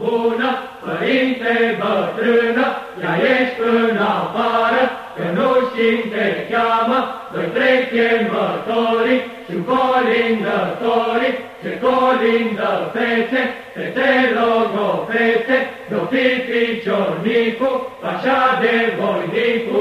bună, părinte bătrână, ea ești în afară, că nu știm te cheamă, noi trecem mătorii și colindătorii, ce colindă fețe, te rog fețe, nu fi piciornicu, așa de voinicu,